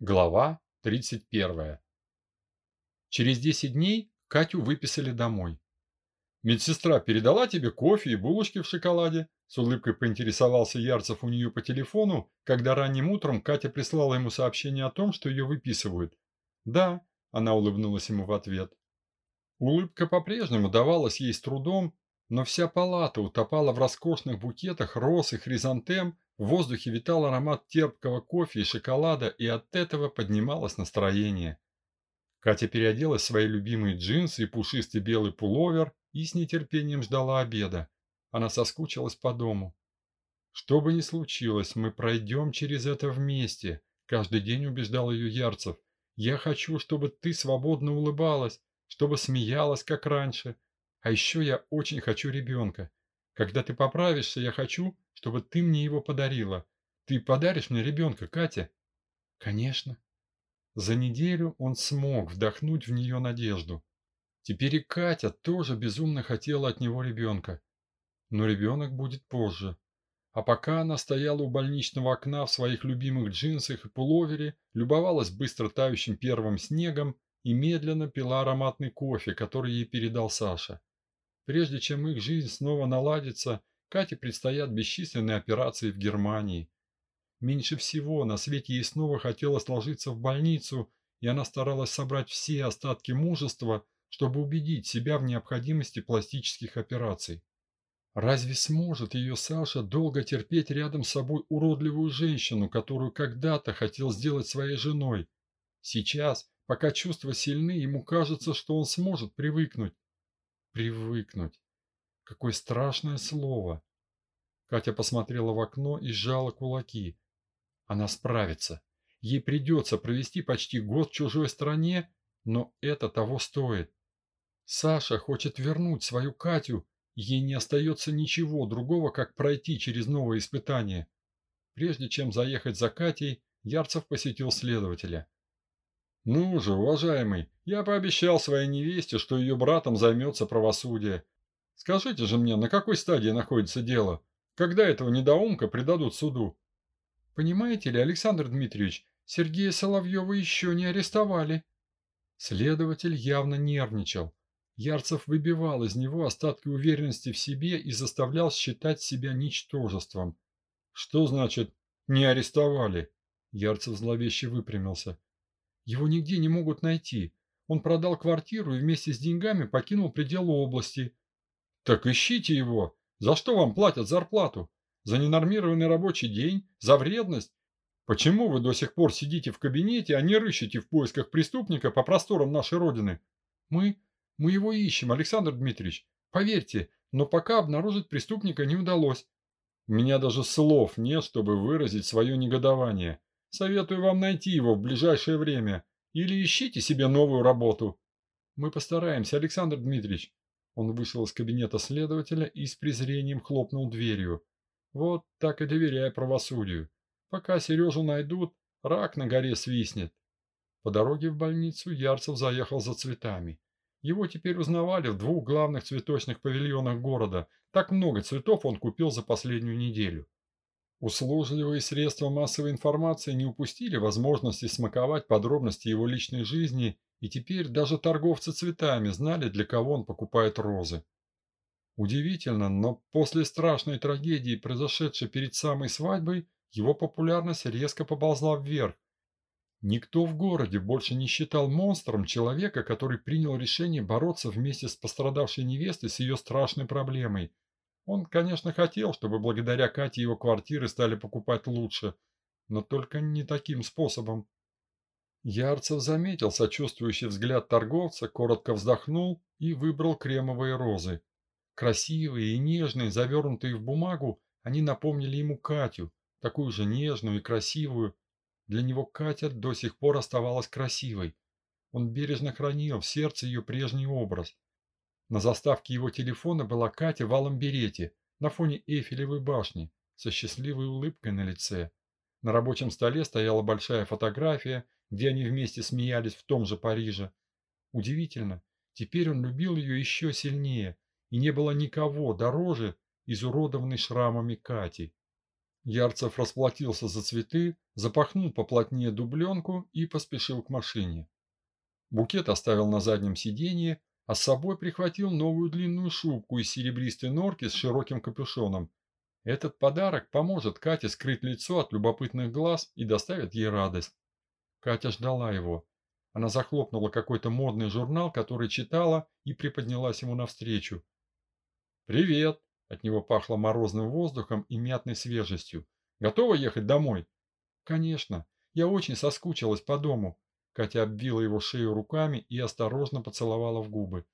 Глава 31. Через 10 дней Катю выписали домой. «Медсестра передала тебе кофе и булочки в шоколаде?» С улыбкой поинтересовался Ярцев у нее по телефону, когда ранним утром Катя прислала ему сообщение о том, что ее выписывают. «Да», – она улыбнулась ему в ответ. Улыбка по-прежнему давалась ей с трудом, но вся палата утопала в роскошных букетах роз и хризантем, в воздухе витал аромат терпкого кофе и шоколада, и от этого поднималось настроение. Катя переоделась в свои любимые джинсы и пушистый белый пуловер и с нетерпением ждала обеда. Она соскучилась по дому. «Что бы ни случилось, мы пройдем через это вместе», – каждый день убеждал ее Ярцев. «Я хочу, чтобы ты свободно улыбалась, чтобы смеялась, как раньше. А еще я очень хочу ребенка. Когда ты поправишься, я хочу, чтобы ты мне его подарила. Ты подаришь мне ребенка, Катя?» «Конечно». За неделю он смог вдохнуть в нее надежду. Теперь и Катя тоже безумно хотела от него ребенка. Но ребенок будет позже. А пока она стояла у больничного окна в своих любимых джинсах и пуловере, любовалась быстро тающим первым снегом и медленно пила ароматный кофе, который ей передал Саша. Прежде чем их жизнь снова наладится, Кате предстоят бесчисленные операции в Германии. Меньше всего на свете ей снова хотелось ложиться в больницу, и она старалась собрать все остатки мужества, чтобы убедить себя в необходимости пластических операций. Разве сможет ее Саша долго терпеть рядом с собой уродливую женщину, которую когда-то хотел сделать своей женой? Сейчас, пока чувства сильны, ему кажется, что он сможет привыкнуть. Привыкнуть. Какое страшное слово. Катя посмотрела в окно и сжала кулаки. Она справится. Ей придется провести почти год в чужой стране, но это того стоит. Саша хочет вернуть свою Катю, ей не остается ничего другого, как пройти через новое испытание. Прежде чем заехать за Катей, Ярцев посетил следователя. «Ну же, уважаемый, я пообещал своей невесте, что ее братом займется правосудие. Скажите же мне, на какой стадии находится дело? Когда этого недоумка предадут суду? Понимаете ли, Александр Дмитриевич, Сергея Соловьева еще не арестовали. Следователь явно нервничал. Ярцев выбивал из него остатки уверенности в себе и заставлял считать себя ничтожеством. Что значит «не арестовали»? Ярцев зловеще выпрямился. Его нигде не могут найти. Он продал квартиру и вместе с деньгами покинул пределы области. Так ищите его. За что вам платят зарплату? За ненормированный рабочий день? За вредность? Почему вы до сих пор сидите в кабинете, а не рыщете в поисках преступника по просторам нашей Родины? Мы... мы его ищем, Александр Дмитриевич. Поверьте, но пока обнаружить преступника не удалось. У меня даже слов нет, чтобы выразить свое негодование. Советую вам найти его в ближайшее время. Или ищите себе новую работу. Мы постараемся, Александр Дмитриевич. Он вышел из кабинета следователя и с презрением хлопнул дверью. Вот так и доверяй правосудию. Пока Сережу найдут, рак на горе свистнет. По дороге в больницу Ярцев заехал за цветами. Его теперь узнавали в двух главных цветочных павильонах города. Так много цветов он купил за последнюю неделю. Услужливые средства массовой информации не упустили возможности смаковать подробности его личной жизни и теперь даже торговцы цветами знали, для кого он покупает розы. Удивительно, но после страшной трагедии, произошедшей перед самой свадьбой, его популярность резко поползла вверх. Никто в городе больше не считал монстром человека, который принял решение бороться вместе с пострадавшей невестой с ее страшной проблемой. Он, конечно, хотел, чтобы благодаря Кате его квартиры стали покупать лучше, но только не таким способом. Ярцев заметил сочувствующий взгляд торговца, коротко вздохнул и выбрал кремовые розы. Красивые и нежные, завернутые в бумагу, они напомнили ему Катю, такую же нежную и красивую. Для него Катя до сих пор оставалась красивой. Он бережно хранил в сердце ее прежний образ. На заставке его телефона была Катя в алом берете на фоне Эйфелевой башни со счастливой улыбкой на лице. На рабочем столе стояла большая фотография, где они вместе смеялись в том же Париже. Удивительно, теперь он любил ее еще сильнее, и не было никого дороже изуродованной шрамами Кати. Ярцев расплатился за цветы, запахнул поплотнее дубленку и поспешил к машине. Букет оставил на заднем сиденье, а с собой прихватил новую длинную шубку из серебристой норки с широким капюшоном. Этот подарок поможет Кате скрыть лицо от любопытных глаз и доставит ей радость. Катя ждала его. Она захлопнула какой-то модный журнал, который читала, и приподнялась ему навстречу. «Привет!» От него пахло морозным воздухом и мятной свежестью. «Готова ехать домой?» «Конечно. Я очень соскучилась по дому». Катя обвила его шею руками и осторожно поцеловала в губы.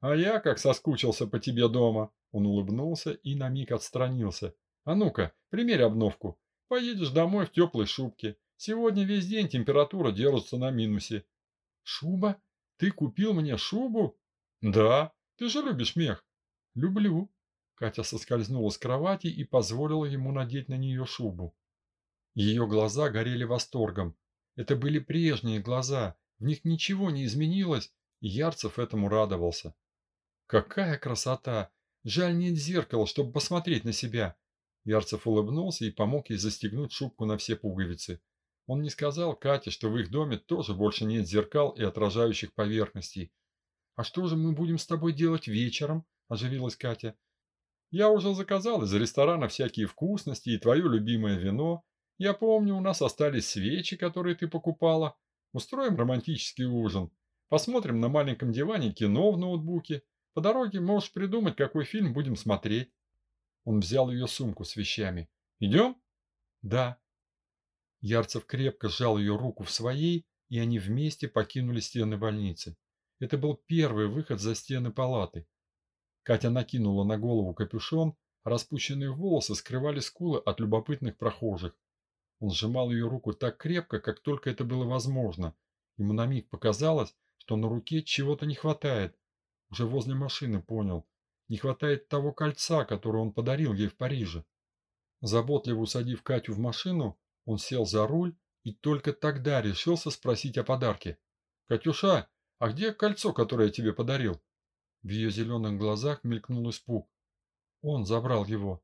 «А я как соскучился по тебе дома!» Он улыбнулся и на миг отстранился. «А ну-ка, примерь обновку. Поедешь домой в теплой шубке. Сегодня весь день температура держится на минусе». «Шуба? Ты купил мне шубу?» «Да. Ты же любишь мех». «Люблю», Катя соскользнула с кровати и позволила ему надеть на нее шубу. Ее глаза горели восторгом. Это были прежние глаза, в них ничего не изменилось, и Ярцев этому радовался. «Какая красота! Жаль, нет зеркала, чтобы посмотреть на себя!» Ярцев улыбнулся и помог ей застегнуть шубку на все пуговицы. Он не сказал Кате, что в их доме тоже больше нет зеркал и отражающих поверхностей. «А что же мы будем с тобой делать вечером?» – оживилась Катя. Я уже заказал из ресторана всякие вкусности и твое любимое вино. Я помню, у нас остались свечи, которые ты покупала. Устроим романтический ужин. Посмотрим на маленьком диване кино в ноутбуке. По дороге можешь придумать, какой фильм будем смотреть. Он взял ее сумку с вещами. Идем? Да. Ярцев крепко сжал ее руку в своей, и они вместе покинули стены больницы. Это был первый выход за стены палаты. Катя накинула на голову капюшон, распущенные волосы скрывали скулы от любопытных прохожих. Он сжимал ее руку так крепко, как только это было возможно. Ему на миг показалось, что на руке чего-то не хватает. Уже возле машины понял. Не хватает того кольца, которое он подарил ей в Париже. Заботливо усадив Катю в машину, он сел за руль и только тогда решился спросить о подарке. «Катюша, а где кольцо, которое я тебе подарил?» В ее зеленых глазах мелькнул испуг. Он забрал его.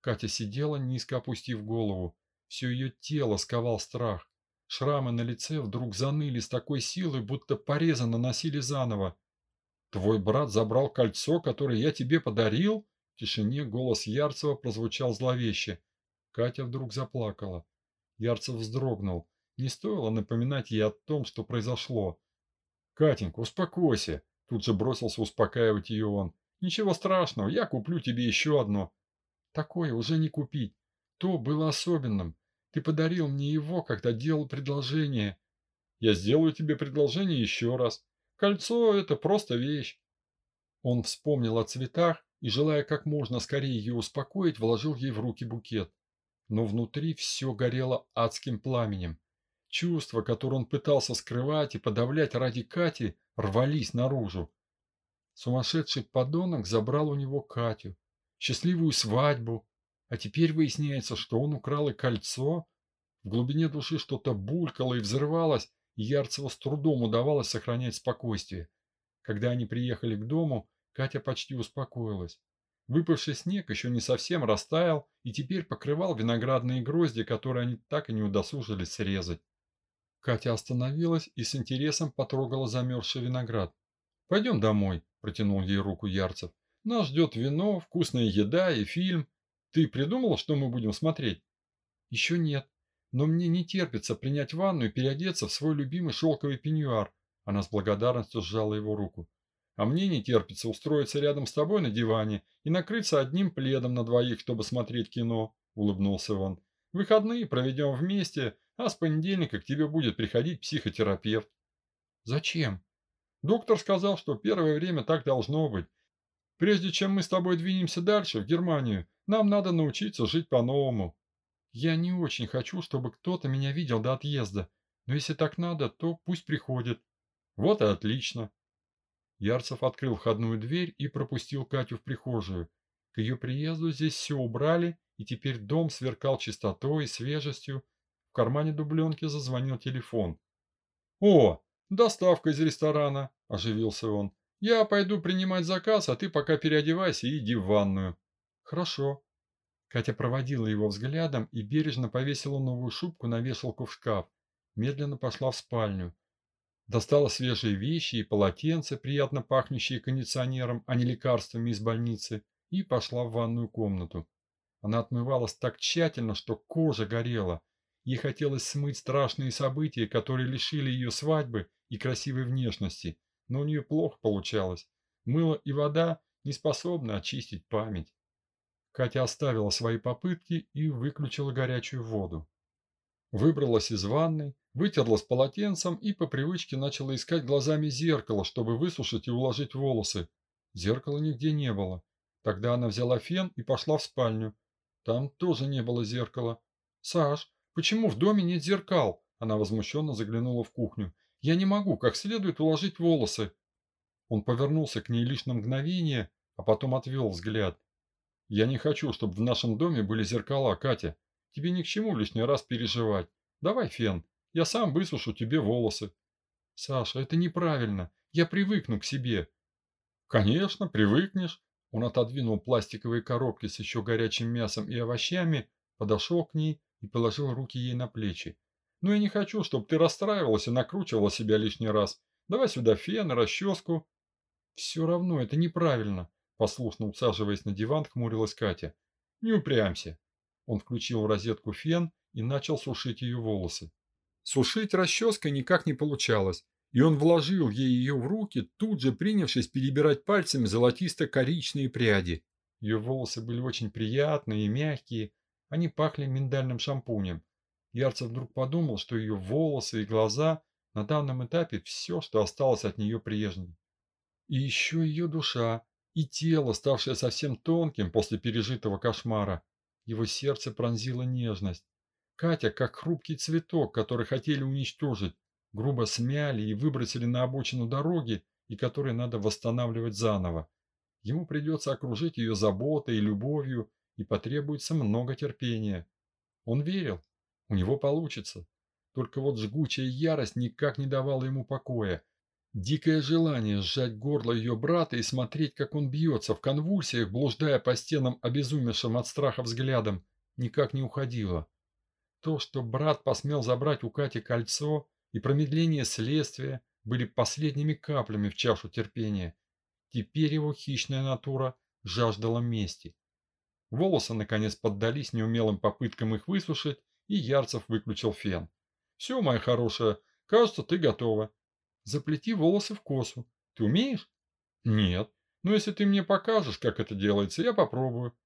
Катя сидела, низко опустив голову. Все ее тело сковал страх. Шрамы на лице вдруг заныли с такой силой, будто порезы наносили заново. «Твой брат забрал кольцо, которое я тебе подарил?» В тишине голос Ярцева прозвучал зловеще. Катя вдруг заплакала. Ярцев вздрогнул. Не стоило напоминать ей о том, что произошло. «Катенька, успокойся. Тут же бросился успокаивать ее он. «Ничего страшного, я куплю тебе еще одно». «Такое уже не купить. То было особенным. Ты подарил мне его, когда делал предложение». «Я сделаю тебе предложение еще раз. Кольцо – это просто вещь». Он вспомнил о цветах и, желая как можно скорее ее успокоить, вложил ей в руки букет. Но внутри все горело адским пламенем. Чувства, которые он пытался скрывать и подавлять ради Кати, рвались наружу. Сумасшедший подонок забрал у него Катю, счастливую свадьбу, а теперь выясняется, что он украл и кольцо. В глубине души что-то булькало и взрывалось, и Ярцеву с трудом удавалось сохранять спокойствие. Когда они приехали к дому, Катя почти успокоилась. Выпавший снег еще не совсем растаял и теперь покрывал виноградные грозди, которые они так и не удосужились срезать. Катя остановилась и с интересом потрогала замерзший виноград. «Пойдем домой», – протянул ей руку Ярцев. «Нас ждет вино, вкусная еда и фильм. Ты придумала, что мы будем смотреть?» «Еще нет. Но мне не терпится принять ванну и переодеться в свой любимый шелковый пеньюар». Она с благодарностью сжала его руку. «А мне не терпится устроиться рядом с тобой на диване и накрыться одним пледом на двоих, чтобы смотреть кино», – улыбнулся он. «Выходные проведем вместе, а с понедельника к тебе будет приходить психотерапевт. Зачем? Доктор сказал, что первое время так должно быть. Прежде чем мы с тобой двинемся дальше, в Германию, нам надо научиться жить по-новому. Я не очень хочу, чтобы кто-то меня видел до отъезда, но если так надо, то пусть приходит. Вот и отлично. Ярцев открыл входную дверь и пропустил Катю в прихожую. К ее приезду здесь все убрали, и теперь дом сверкал чистотой и свежестью, в кармане дубленки зазвонил телефон. «О, доставка из ресторана!» – оживился он. «Я пойду принимать заказ, а ты пока переодевайся и иди в ванную». «Хорошо». Катя проводила его взглядом и бережно повесила новую шубку на вешалку в шкаф. Медленно пошла в спальню. Достала свежие вещи и полотенце, приятно пахнущие кондиционером, а не лекарствами из больницы, и пошла в ванную комнату. Она отмывалась так тщательно, что кожа горела. Ей хотелось смыть страшные события, которые лишили ее свадьбы и красивой внешности, но у нее плохо получалось. Мыло и вода не способны очистить память. Катя оставила свои попытки и выключила горячую воду. Выбралась из ванной, вытерлась полотенцем и по привычке начала искать глазами зеркало, чтобы высушить и уложить волосы. Зеркала нигде не было. Тогда она взяла фен и пошла в спальню. Там тоже не было зеркала. «Саш, почему в доме нет зеркал?» Она возмущенно заглянула в кухню. «Я не могу как следует уложить волосы». Он повернулся к ней лишь на мгновение, а потом отвел взгляд. «Я не хочу, чтобы в нашем доме были зеркала, Катя. Тебе ни к чему лишний раз переживать. Давай фен, я сам высушу тебе волосы». «Саша, это неправильно. Я привыкну к себе». «Конечно, привыкнешь. Он отодвинул пластиковые коробки с еще горячим мясом и овощами, подошел к ней и положил руки ей на плечи. «Ну я не хочу, чтобы ты расстраивалась и накручивала себя лишний раз. Давай сюда фен расческу». «Все равно это неправильно», – послушно усаживаясь на диван, хмурилась Катя. «Не упрямься». Он включил в розетку фен и начал сушить ее волосы. Сушить расческой никак не получалось и он вложил ей ее в руки, тут же принявшись перебирать пальцами золотисто-коричные пряди. Ее волосы были очень приятные и мягкие, они пахли миндальным шампунем. Ярцев вдруг подумал, что ее волосы и глаза на данном этапе все, что осталось от нее прежней. И еще ее душа, и тело, ставшее совсем тонким после пережитого кошмара. Его сердце пронзила нежность. Катя, как хрупкий цветок, который хотели уничтожить, грубо смяли и выбросили на обочину дороги, и которые надо восстанавливать заново. Ему придется окружить ее заботой и любовью, и потребуется много терпения. Он верил, у него получится. Только вот жгучая ярость никак не давала ему покоя. Дикое желание сжать горло ее брата и смотреть, как он бьется в конвульсиях, блуждая по стенам обезумевшим от страха взглядом, никак не уходило. То, что брат посмел забрать у Кати кольцо, и промедление следствия были последними каплями в чашу терпения. Теперь его хищная натура жаждала мести. Волосы, наконец, поддались неумелым попыткам их высушить, и Ярцев выключил фен. «Все, моя хорошая, кажется, ты готова. Заплети волосы в косу. Ты умеешь?» «Нет. Но если ты мне покажешь, как это делается, я попробую».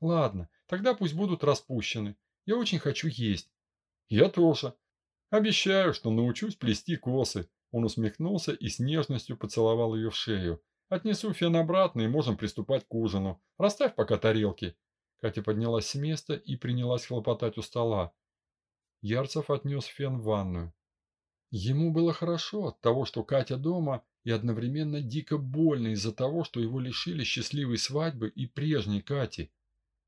«Ладно, тогда пусть будут распущены. Я очень хочу есть». «Я тоже. Обещаю, что научусь плести косы. Он усмехнулся и с нежностью поцеловал ее в шею. Отнесу фен обратно и можем приступать к ужину. Расставь пока тарелки. Катя поднялась с места и принялась хлопотать у стола. Ярцев отнес фен в ванную. Ему было хорошо от того, что Катя дома, и одновременно дико больно из-за того, что его лишили счастливой свадьбы и прежней Кати.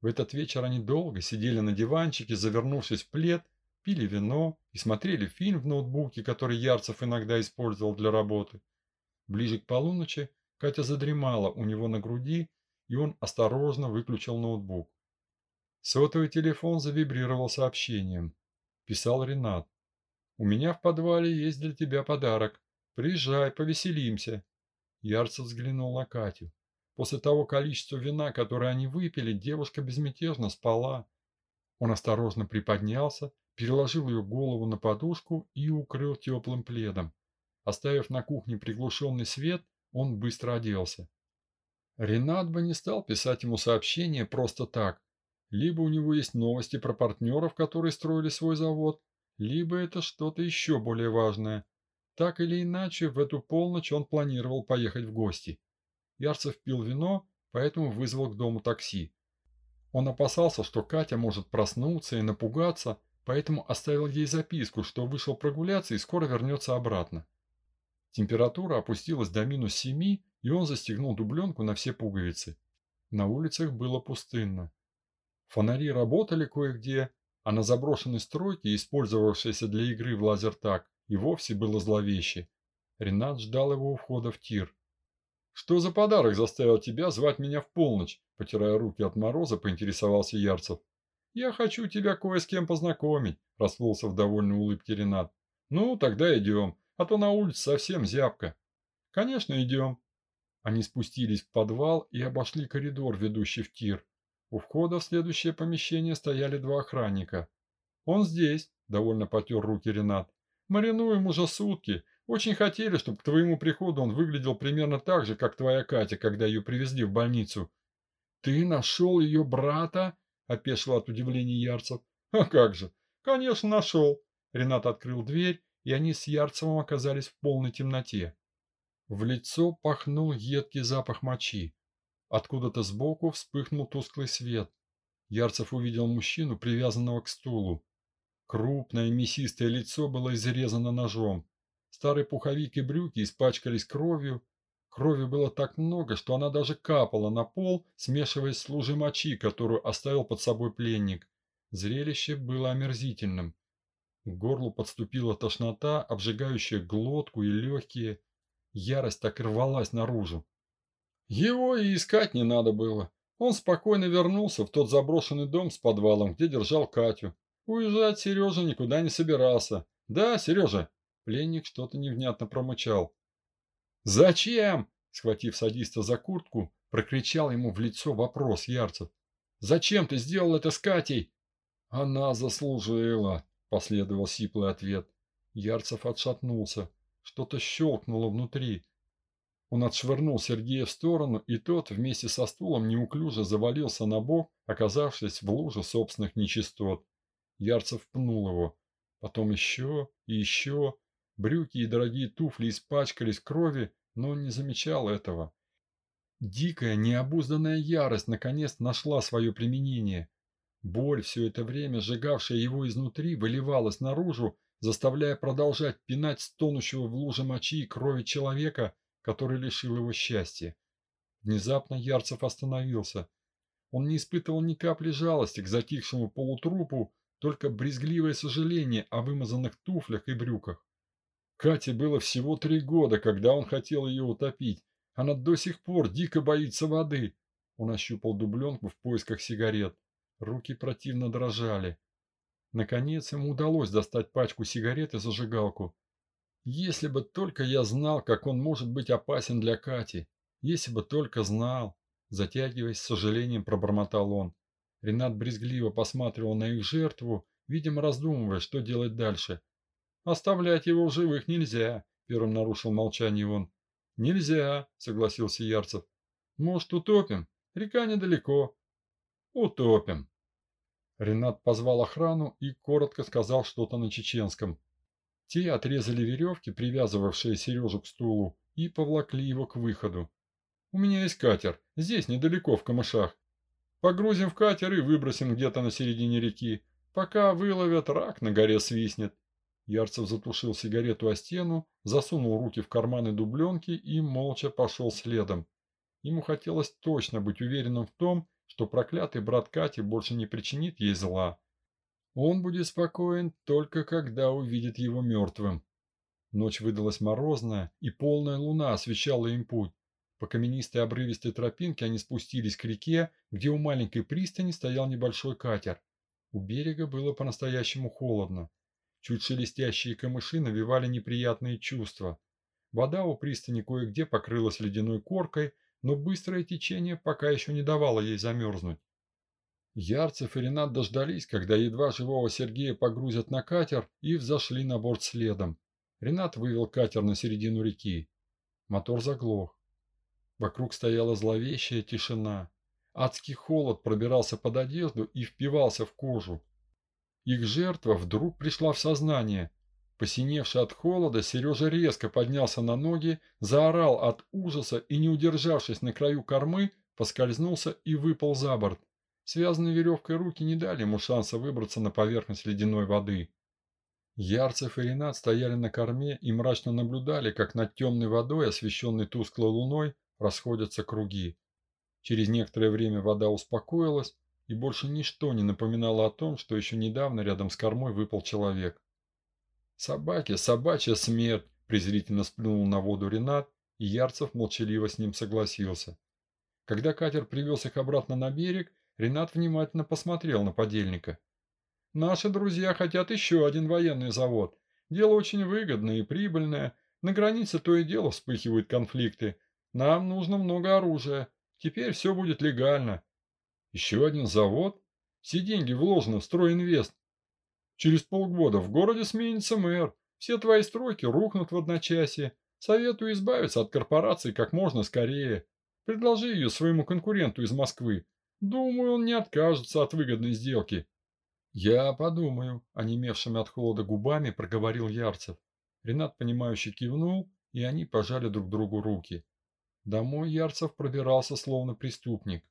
В этот вечер они долго сидели на диванчике, завернувшись в плед, пили вино и смотрели фильм в ноутбуке, который Ярцев иногда использовал для работы. Ближе к полуночи Катя задремала у него на груди, и он осторожно выключил ноутбук. Сотовый телефон завибрировал сообщением. Писал Ренат. «У меня в подвале есть для тебя подарок. Приезжай, повеселимся». Ярцев взглянул на Катю. После того количества вина, которое они выпили, девушка безмятежно спала. Он осторожно приподнялся переложил ее голову на подушку и укрыл теплым пледом. Оставив на кухне приглушенный свет, он быстро оделся. Ренат бы не стал писать ему сообщение просто так. Либо у него есть новости про партнеров, которые строили свой завод, либо это что-то еще более важное. Так или иначе, в эту полночь он планировал поехать в гости. Ярцев пил вино, поэтому вызвал к дому такси. Он опасался, что Катя может проснуться и напугаться, поэтому оставил ей записку, что вышел прогуляться и скоро вернется обратно. Температура опустилась до минус семи, и он застегнул дубленку на все пуговицы. На улицах было пустынно. Фонари работали кое-где, а на заброшенной стройке, использовавшейся для игры в лазертаг, и вовсе было зловеще. Ренат ждал его у входа в тир. «Что за подарок заставил тебя звать меня в полночь?» Потирая руки от мороза, поинтересовался Ярцев. «Я хочу тебя кое с кем познакомить», – расплылся в довольной улыбке Ренат. «Ну, тогда идем, а то на улице совсем зябко». «Конечно, идем». Они спустились в подвал и обошли коридор, ведущий в тир. У входа в следующее помещение стояли два охранника. «Он здесь», – довольно потер руки Ренат. «Маринуем уже сутки. Очень хотели, чтобы к твоему приходу он выглядел примерно так же, как твоя Катя, когда ее привезли в больницу». «Ты нашел ее брата?» – опешил от удивления Ярцев. «А как же? Конечно, нашел!» Ренат открыл дверь, и они с Ярцевым оказались в полной темноте. В лицо пахнул едкий запах мочи. Откуда-то сбоку вспыхнул тусклый свет. Ярцев увидел мужчину, привязанного к стулу. Крупное мясистое лицо было изрезано ножом. Старый пуховик и брюки испачкались кровью, Крови было так много, что она даже капала на пол, смешиваясь с лужей мочи, которую оставил под собой пленник. Зрелище было омерзительным. К горлу подступила тошнота, обжигающая глотку и легкие. Ярость так рвалась наружу. Его и искать не надо было. Он спокойно вернулся в тот заброшенный дом с подвалом, где держал Катю. Уезжать Сережа никуда не собирался. Да, Сережа? Пленник что-то невнятно промычал. «Зачем?» – схватив садиста за куртку, прокричал ему в лицо вопрос Ярцев. «Зачем ты сделал это с Катей?» «Она заслужила», – последовал сиплый ответ. Ярцев отшатнулся. Что-то щелкнуло внутри. Он отшвырнул Сергея в сторону, и тот вместе со стулом неуклюже завалился на бок, оказавшись в луже собственных нечистот. Ярцев пнул его. Потом еще и еще. Брюки и дорогие туфли испачкались крови, но он не замечал этого. Дикая, необузданная ярость наконец нашла свое применение. Боль, все это время сжигавшая его изнутри, выливалась наружу, заставляя продолжать пинать стонущего в луже мочи и крови человека, который лишил его счастья. Внезапно Ярцев остановился. Он не испытывал ни капли жалости к затихшему полутрупу, только брезгливое сожаление о вымазанных туфлях и брюках. Кате было всего три года, когда он хотел ее утопить. Она до сих пор дико боится воды. Он ощупал дубленку в поисках сигарет. Руки противно дрожали. Наконец ему удалось достать пачку сигарет и зажигалку. Если бы только я знал, как он может быть опасен для Кати. Если бы только знал. Затягиваясь, с сожалением пробормотал он. Ренат брезгливо посматривал на их жертву, видимо раздумывая, что делать дальше. Оставлять его в живых нельзя, первым нарушил молчание он. Нельзя, согласился Ярцев. Может, утопим? Река недалеко. Утопим. Ренат позвал охрану и коротко сказал что-то на чеченском. Те отрезали веревки, привязывавшие Сережу к стулу, и повлакли его к выходу. «У меня есть катер, здесь, недалеко, в камышах. Погрузим в катер и выбросим где-то на середине реки. Пока выловят, рак на горе свистнет. Ярцев затушил сигарету о стену, засунул руки в карманы дубленки и молча пошел следом. Ему хотелось точно быть уверенным в том, что проклятый брат Кати больше не причинит ей зла. Он будет спокоен только когда увидит его мертвым. Ночь выдалась морозная, и полная луна освещала им путь. По каменистой обрывистой тропинке они спустились к реке, где у маленькой пристани стоял небольшой катер. У берега было по-настоящему холодно. Чуть шелестящие камыши навевали неприятные чувства. Вода у пристани кое-где покрылась ледяной коркой, но быстрое течение пока еще не давало ей замерзнуть. Ярцев и Ренат дождались, когда едва живого Сергея погрузят на катер и взошли на борт следом. Ренат вывел катер на середину реки. Мотор заглох. Вокруг стояла зловещая тишина. Адский холод пробирался под одежду и впивался в кожу. Их жертва вдруг пришла в сознание. Посиневший от холода, Сережа резко поднялся на ноги, заорал от ужаса и, не удержавшись на краю кормы, поскользнулся и выпал за борт. Связанные веревкой руки не дали ему шанса выбраться на поверхность ледяной воды. Ярцев и Ренат стояли на корме и мрачно наблюдали, как над темной водой, освещенной тусклой луной, расходятся круги. Через некоторое время вода успокоилась, и больше ничто не напоминало о том, что еще недавно рядом с кормой выпал человек. «Собаки, собачья смерть!» – презрительно сплюнул на воду Ренат, и Ярцев молчаливо с ним согласился. Когда катер привез их обратно на берег, Ренат внимательно посмотрел на подельника. «Наши друзья хотят еще один военный завод. Дело очень выгодное и прибыльное. На границе то и дело вспыхивают конфликты. Нам нужно много оружия. Теперь все будет легально. Еще один завод? Все деньги вложены в стройинвест. Через полгода в городе сменится мэр. Все твои стройки рухнут в одночасье. Советую избавиться от корпорации как можно скорее. Предложи ее своему конкуренту из Москвы. Думаю, он не откажется от выгодной сделки. Я подумаю, онемевшими от холода губами проговорил Ярцев. Ренат, понимающе кивнул, и они пожали друг другу руки. Домой Ярцев пробирался словно преступник.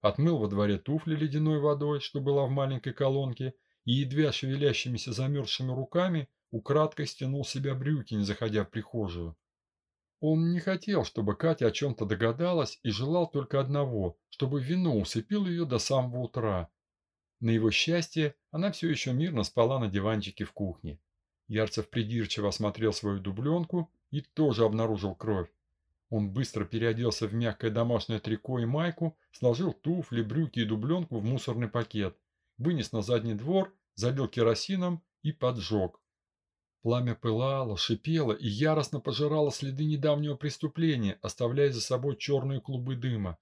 Отмыл во дворе туфли ледяной водой, что была в маленькой колонке, и, едва шевелящимися замерзшими руками, украдкой стянул себя брюки, не заходя в прихожую. Он не хотел, чтобы Катя о чем-то догадалась и желал только одного, чтобы вино усыпил ее до самого утра. На его счастье, она все еще мирно спала на диванчике в кухне. Ярцев придирчиво осмотрел свою дубленку и тоже обнаружил кровь. Он быстро переоделся в мягкое домашнее трико и майку, сложил туфли, брюки и дубленку в мусорный пакет, вынес на задний двор, залил керосином и поджег. Пламя пылало, шипело и яростно пожирало следы недавнего преступления, оставляя за собой черные клубы дыма.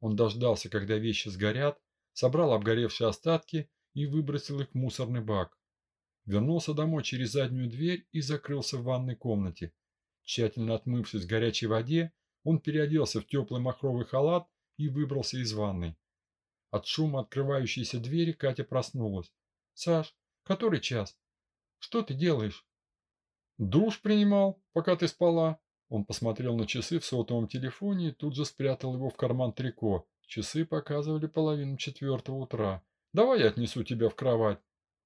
Он дождался, когда вещи сгорят, собрал обгоревшие остатки и выбросил их в мусорный бак. Вернулся домой через заднюю дверь и закрылся в ванной комнате. Тщательно отмывшись в горячей воде, он переоделся в теплый махровый халат и выбрался из ванной. От шума открывающейся двери Катя проснулась. «Саш, который час? Что ты делаешь?» «Душ принимал, пока ты спала». Он посмотрел на часы в сотовом телефоне и тут же спрятал его в карман трико. Часы показывали половину четвертого утра. «Давай я отнесу тебя в кровать».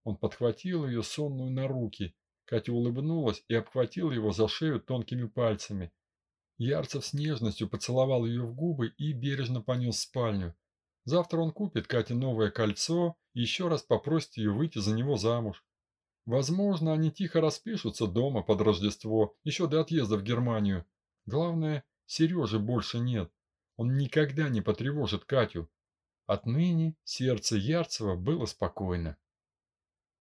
Он подхватил ее сонную на руки. Катя улыбнулась и обхватила его за шею тонкими пальцами. Ярцев с нежностью поцеловал ее в губы и бережно понес в спальню. Завтра он купит Кате новое кольцо и еще раз попросит ее выйти за него замуж. Возможно, они тихо распишутся дома под Рождество, еще до отъезда в Германию. Главное, Сережи больше нет. Он никогда не потревожит Катю. Отныне сердце Ярцева было спокойно.